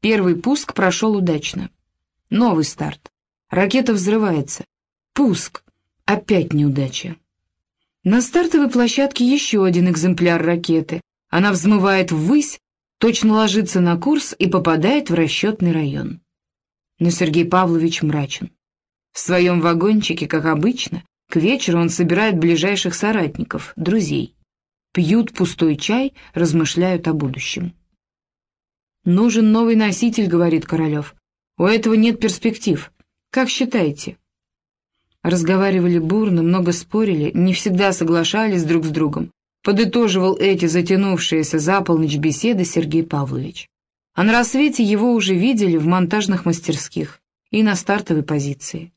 Первый пуск прошел удачно. Новый старт. Ракета взрывается. Пуск. Опять неудача. На стартовой площадке еще один экземпляр ракеты. Она взмывает ввысь, точно ложится на курс и попадает в расчетный район. Но Сергей Павлович мрачен. В своем вагончике, как обычно, к вечеру он собирает ближайших соратников, друзей. Пьют пустой чай, размышляют о будущем. «Нужен новый носитель», — говорит Королев. «У этого нет перспектив. Как считаете?» Разговаривали бурно, много спорили, не всегда соглашались друг с другом. Подытоживал эти затянувшиеся за полночь беседы Сергей Павлович. А на рассвете его уже видели в монтажных мастерских и на стартовой позиции.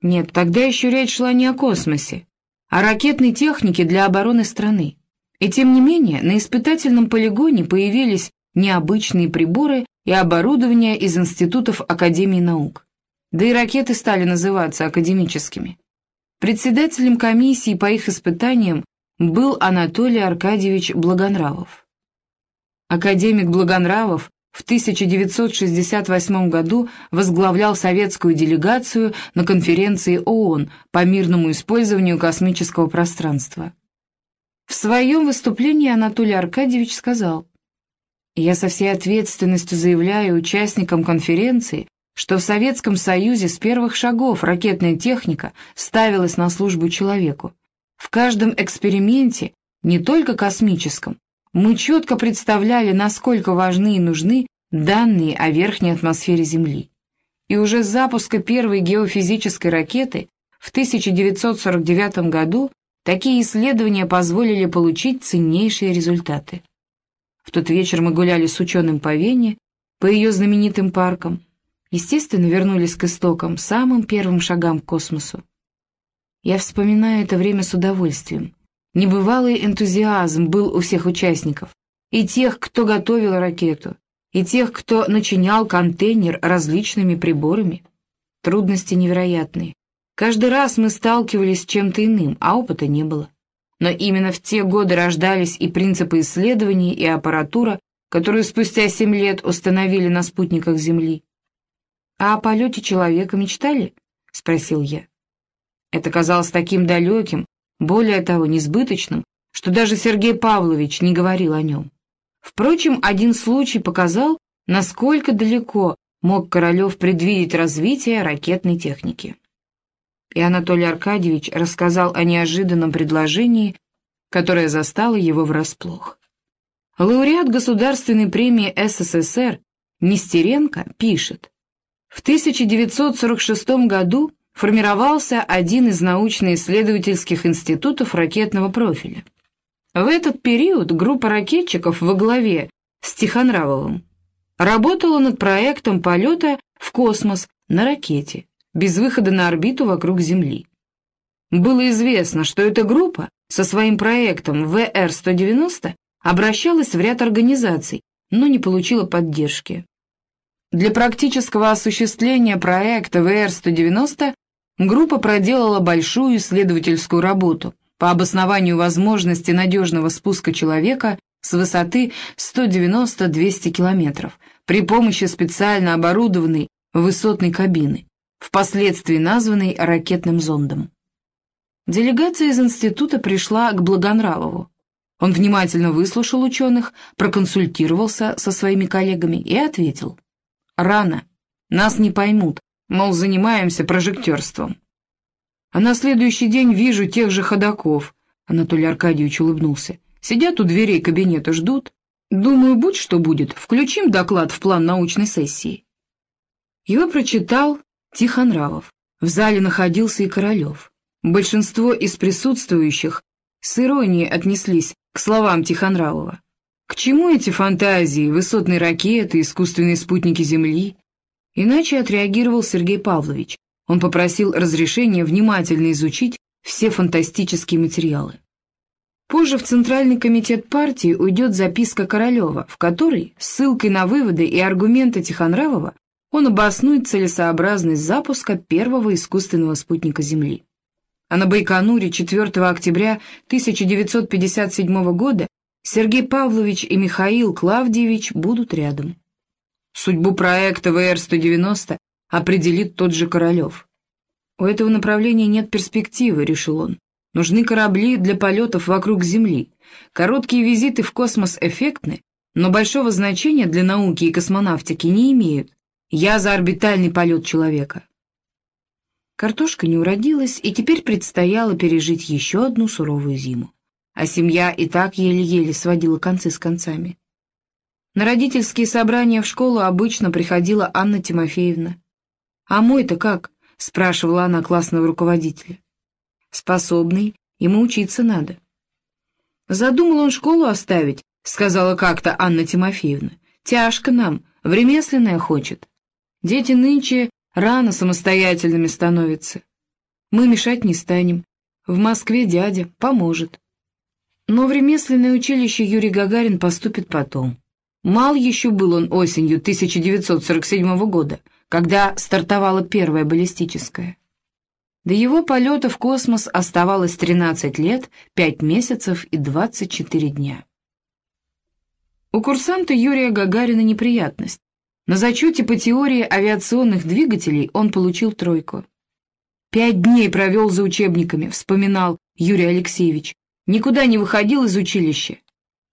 Нет, тогда еще речь шла не о космосе, а о ракетной технике для обороны страны. И тем не менее, на испытательном полигоне появились необычные приборы и оборудование из институтов Академии наук. Да и ракеты стали называться академическими. Председателем комиссии по их испытаниям был Анатолий Аркадьевич Благонравов. Академик Благонравов в 1968 году возглавлял советскую делегацию на конференции ООН по мирному использованию космического пространства. В своем выступлении Анатолий Аркадьевич сказал, «Я со всей ответственностью заявляю участникам конференции, что в Советском Союзе с первых шагов ракетная техника ставилась на службу человеку. В каждом эксперименте, не только космическом, мы четко представляли, насколько важны и нужны данные о верхней атмосфере Земли. И уже с запуска первой геофизической ракеты в 1949 году такие исследования позволили получить ценнейшие результаты. В тот вечер мы гуляли с ученым по Вене, по ее знаменитым паркам, естественно, вернулись к истокам, самым первым шагам к космосу. Я вспоминаю это время с удовольствием. Небывалый энтузиазм был у всех участников, и тех, кто готовил ракету, и тех, кто начинял контейнер различными приборами. Трудности невероятные. Каждый раз мы сталкивались с чем-то иным, а опыта не было. Но именно в те годы рождались и принципы исследований, и аппаратура, которую спустя семь лет установили на спутниках Земли. «А о полете человека мечтали?» — спросил я. Это казалось таким далеким, более того, несбыточным, что даже Сергей Павлович не говорил о нем. Впрочем, один случай показал, насколько далеко мог Королев предвидеть развитие ракетной техники. И Анатолий Аркадьевич рассказал о неожиданном предложении, которое застало его врасплох. Лауреат Государственной премии СССР Нестеренко пишет, в 1946 году формировался один из научно-исследовательских институтов ракетного профиля. В этот период группа ракетчиков во главе с Тихонравовым работала над проектом полета в космос на ракете, без выхода на орбиту вокруг Земли. Было известно, что эта группа со своим проектом ВР-190 обращалась в ряд организаций, но не получила поддержки. Для практического осуществления проекта ВР-190 группа проделала большую исследовательскую работу по обоснованию возможности надежного спуска человека с высоты 190-200 километров при помощи специально оборудованной высотной кабины, впоследствии названной ракетным зондом. Делегация из института пришла к Благонравову. Он внимательно выслушал ученых, проконсультировался со своими коллегами и ответил. «Рано. Нас не поймут мол, занимаемся прожектерством. А на следующий день вижу тех же ходаков, Анатолий Аркадьевич улыбнулся. Сидят у дверей кабинета, ждут. Думаю, будь что будет, включим доклад в план научной сессии. Его прочитал Тихонравов. В зале находился и Королев. Большинство из присутствующих с иронией отнеслись к словам Тихонравова. К чему эти фантазии, высотные ракеты, искусственные спутники Земли? Иначе отреагировал Сергей Павлович. Он попросил разрешения внимательно изучить все фантастические материалы. Позже в Центральный комитет партии уйдет записка Королева, в которой, ссылкой на выводы и аргументы Тихонравова, он обоснует целесообразность запуска первого искусственного спутника Земли. А на Байконуре 4 октября 1957 года Сергей Павлович и Михаил Клавдиевич будут рядом. Судьбу проекта ВР-190 определит тот же Королев. «У этого направления нет перспективы», — решил он. «Нужны корабли для полетов вокруг Земли. Короткие визиты в космос эффектны, но большого значения для науки и космонавтики не имеют. Я за орбитальный полет человека». Картошка не уродилась, и теперь предстояло пережить еще одну суровую зиму. А семья и так еле-еле сводила концы с концами. На родительские собрания в школу обычно приходила Анна Тимофеевна. «А мой-то как?» — спрашивала она классного руководителя. «Способный, ему учиться надо». «Задумал он школу оставить», — сказала как-то Анна Тимофеевна. «Тяжко нам, в ремесленное хочет. Дети нынче рано самостоятельными становятся. Мы мешать не станем. В Москве дядя поможет». Но в ремесленное училище Юрий Гагарин поступит потом. Мал еще был он осенью 1947 года, когда стартовала первая баллистическая. До его полета в космос оставалось 13 лет, 5 месяцев и 24 дня. У курсанта Юрия Гагарина неприятность. На зачете по теории авиационных двигателей он получил тройку. «Пять дней провел за учебниками», — вспоминал Юрий Алексеевич. «Никуда не выходил из училища.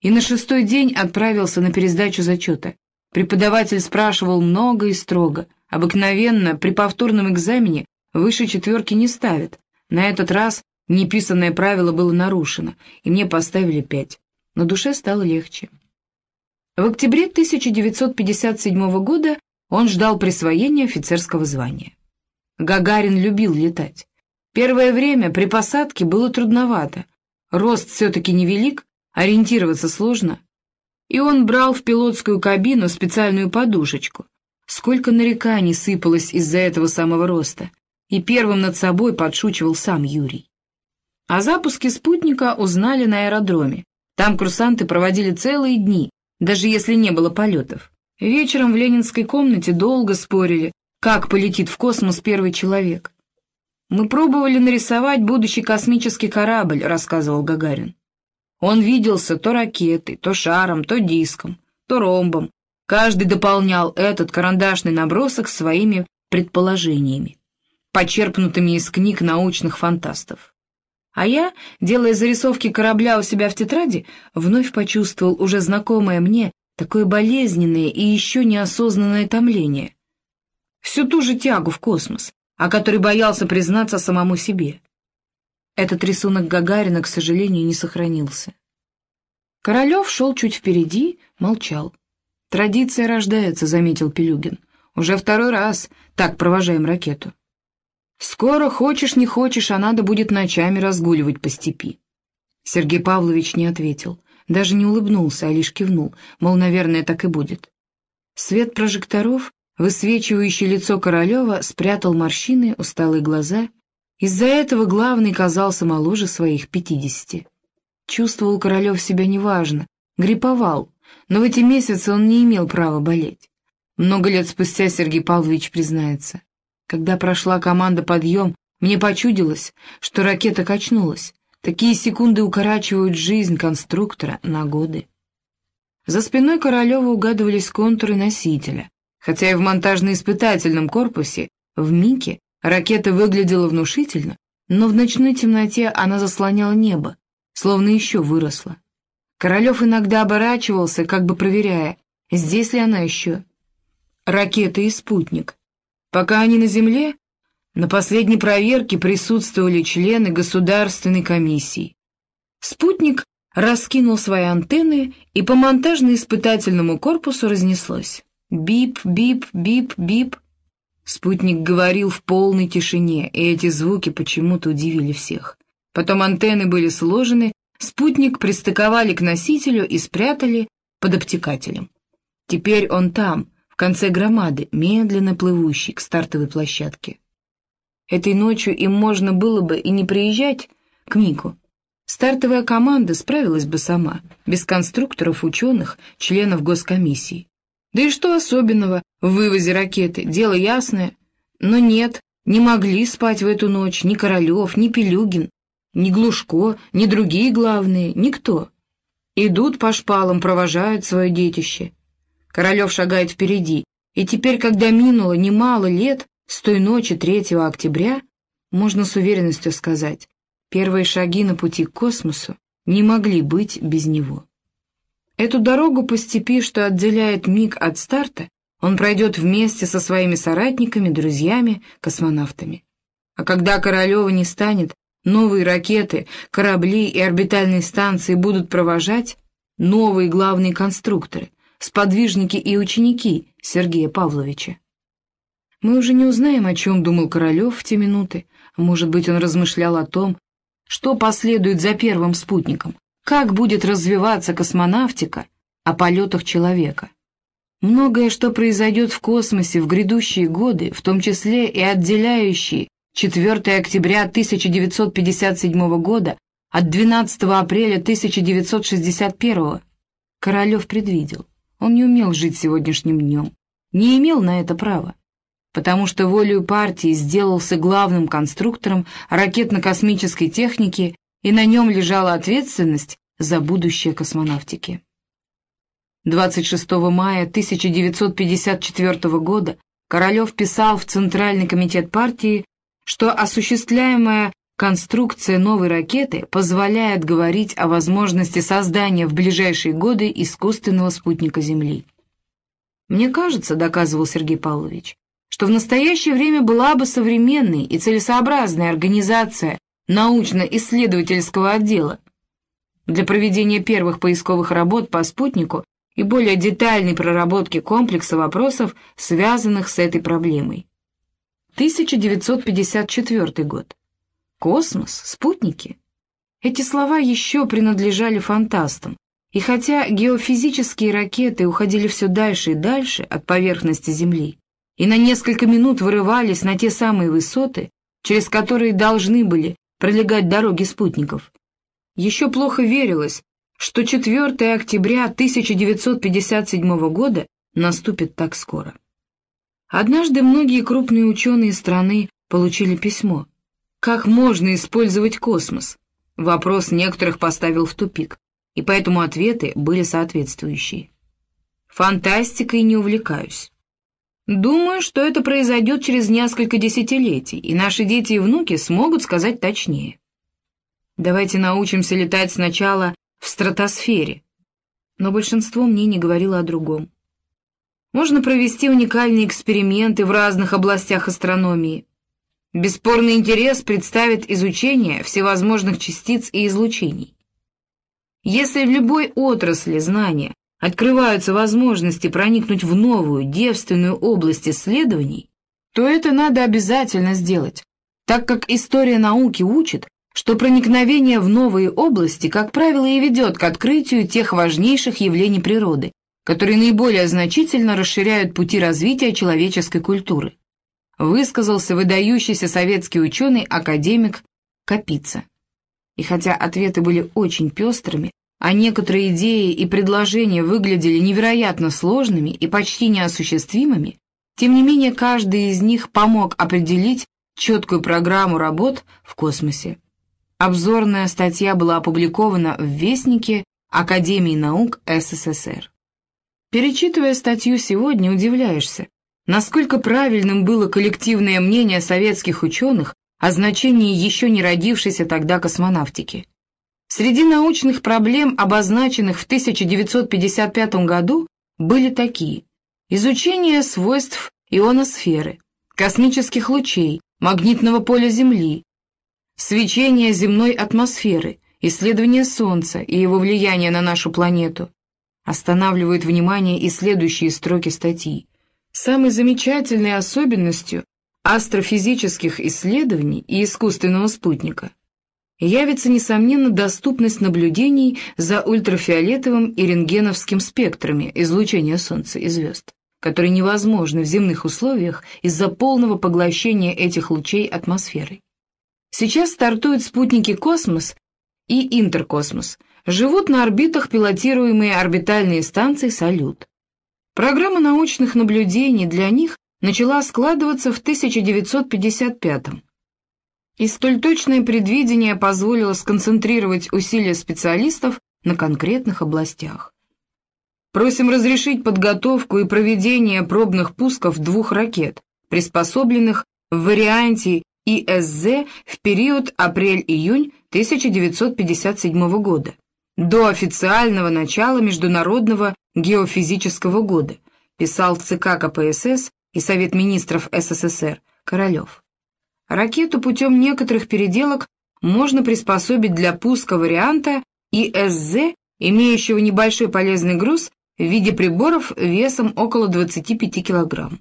И на шестой день отправился на пересдачу зачета. Преподаватель спрашивал много и строго. Обыкновенно при повторном экзамене выше четверки не ставят. На этот раз неписанное правило было нарушено, и мне поставили пять. На душе стало легче. В октябре 1957 года он ждал присвоения офицерского звания. Гагарин любил летать. Первое время при посадке было трудновато. Рост все-таки невелик, ориентироваться сложно. И он брал в пилотскую кабину специальную подушечку. Сколько нареканий сыпалось из-за этого самого роста. И первым над собой подшучивал сам Юрий. О запуске спутника узнали на аэродроме. Там курсанты проводили целые дни, даже если не было полетов. Вечером в ленинской комнате долго спорили, как полетит в космос первый человек. «Мы пробовали нарисовать будущий космический корабль», — рассказывал Гагарин. Он виделся то ракетой, то шаром, то диском, то ромбом. Каждый дополнял этот карандашный набросок своими предположениями, почерпнутыми из книг научных фантастов. А я, делая зарисовки корабля у себя в тетради, вновь почувствовал уже знакомое мне такое болезненное и еще неосознанное томление. Всю ту же тягу в космос, о которой боялся признаться самому себе. Этот рисунок Гагарина, к сожалению, не сохранился. Королев шел чуть впереди, молчал. «Традиция рождается», — заметил Пелюгин. «Уже второй раз так провожаем ракету». «Скоро, хочешь не хочешь, а надо будет ночами разгуливать по степи». Сергей Павлович не ответил, даже не улыбнулся, а лишь кивнул, мол, наверное, так и будет. Свет прожекторов, высвечивающий лицо Королева, спрятал морщины, усталые глаза — из-за этого главный казался моложе своих пятидесяти. Чувствовал Королев себя неважно, гриповал, но в эти месяцы он не имел права болеть. Много лет спустя Сергей Павлович признается. Когда прошла команда «Подъем», мне почудилось, что ракета качнулась. Такие секунды укорачивают жизнь конструктора на годы. За спиной Королева угадывались контуры носителя, хотя и в монтажно-испытательном корпусе, в МИКе, Ракета выглядела внушительно, но в ночной темноте она заслоняла небо, словно еще выросла. Королев иногда оборачивался, как бы проверяя, здесь ли она еще. Ракета и спутник. Пока они на Земле, на последней проверке присутствовали члены государственной комиссии. Спутник раскинул свои антенны, и по монтажно-испытательному корпусу разнеслось. Бип, бип, бип, бип. Спутник говорил в полной тишине, и эти звуки почему-то удивили всех. Потом антенны были сложены, спутник пристыковали к носителю и спрятали под обтекателем. Теперь он там, конце громады, медленно плывущий к стартовой площадке. Этой ночью им можно было бы и не приезжать к Мику. Стартовая команда справилась бы сама, без конструкторов, ученых, членов госкомиссии. Да и что особенного в вывозе ракеты, дело ясное. Но нет, не могли спать в эту ночь ни Королев, ни Пелюгин, ни Глушко, ни другие главные, никто. Идут по шпалам, провожают свое детище. Королев шагает впереди, И теперь, когда минуло немало лет с той ночи 3 октября, можно с уверенностью сказать, первые шаги на пути к космосу не могли быть без него. Эту дорогу по степи, что отделяет миг от старта, он пройдет вместе со своими соратниками, друзьями, космонавтами. А когда Королева не станет, новые ракеты, корабли и орбитальные станции будут провожать новые главные конструкторы, сподвижники и ученики Сергея Павловича. Мы уже не узнаем, о чем думал Королев в те минуты, может быть, он размышлял о том, что последует за первым спутником, как будет развиваться космонавтика о полетах человека. Многое, что произойдет в космосе в грядущие годы, в том числе и отделяющие 4 октября 1957 года от 12 апреля 1961, Королев предвидел. Он не умел жить сегодняшним днем, не имел на это права, потому что волею партии сделался главным конструктором ракетно-космической техники, и на нем лежала ответственность за будущее космонавтики. 26 мая 1954 года Королев писал в Центральный комитет партии, что осуществляемая конструкция новой ракеты позволяет говорить о возможности создания в ближайшие годы искусственного спутника Земли. «Мне кажется, — доказывал Сергей Павлович, — что в настоящее время была бы современной и целесообразная организация научно-исследовательского отдела для проведения первых поисковых работ по спутнику и более детальной проработки комплекса вопросов, связанных с этой проблемой. 1954 год. Космос, спутники. Эти слова еще принадлежали фантастам, и хотя геофизические ракеты уходили все дальше и дальше от поверхности Земли и на несколько минут вырывались на те самые высоты, через которые должны были пролегать дороги спутников, еще плохо верилось, что 4 октября 1957 года наступит так скоро. Однажды многие крупные ученые страны получили письмо. Как можно использовать космос? Вопрос некоторых поставил в тупик, и поэтому ответы были соответствующие. Фантастикой не увлекаюсь. Думаю, что это произойдет через несколько десятилетий, и наши дети и внуки смогут сказать точнее. Давайте научимся летать сначала в стратосфере. Но большинство мнений говорило о другом. Можно провести уникальные эксперименты в разных областях астрономии. Бесспорный интерес представит изучение всевозможных частиц и излучений. Если в любой отрасли знания открываются возможности проникнуть в новую, девственную область исследований, то это надо обязательно сделать, так как история науки учит, что проникновение в новые области, как правило, и ведет к открытию тех важнейших явлений природы, которые наиболее значительно расширяют пути развития человеческой культуры, высказался выдающийся советский ученый-академик Капица. И хотя ответы были очень пестрыми, а некоторые идеи и предложения выглядели невероятно сложными и почти неосуществимыми, тем не менее каждый из них помог определить четкую программу работ в космосе. Обзорная статья была опубликована в Вестнике Академии наук СССР. Перечитывая статью сегодня, удивляешься, насколько правильным было коллективное мнение советских ученых о значении еще не родившейся тогда космонавтики. Среди научных проблем, обозначенных в 1955 году, были такие. Изучение свойств ионосферы, космических лучей, магнитного поля Земли, свечение земной атмосферы, исследование Солнца и его влияние на нашу планету. Останавливают внимание и следующие строки статьи. Самой замечательной особенностью астрофизических исследований и искусственного спутника явится, несомненно, доступность наблюдений за ультрафиолетовым и рентгеновским спектрами излучения Солнца и звезд, которые невозможны в земных условиях из-за полного поглощения этих лучей атмосферой. Сейчас стартуют спутники «Космос» и «Интеркосмос», живут на орбитах пилотируемые орбитальные станции «Салют». Программа научных наблюдений для них начала складываться в 1955 -м. И столь точное предвидение позволило сконцентрировать усилия специалистов на конкретных областях. Просим разрешить подготовку и проведение пробных пусков двух ракет, приспособленных в варианте ИСЗ в период апрель-июнь 1957 года, до официального начала Международного геофизического года, писал ЦК КПСС и Совет министров СССР Королев. Ракету путем некоторых переделок можно приспособить для пуска варианта ИСЗ, имеющего небольшой полезный груз в виде приборов весом около 25 килограмм.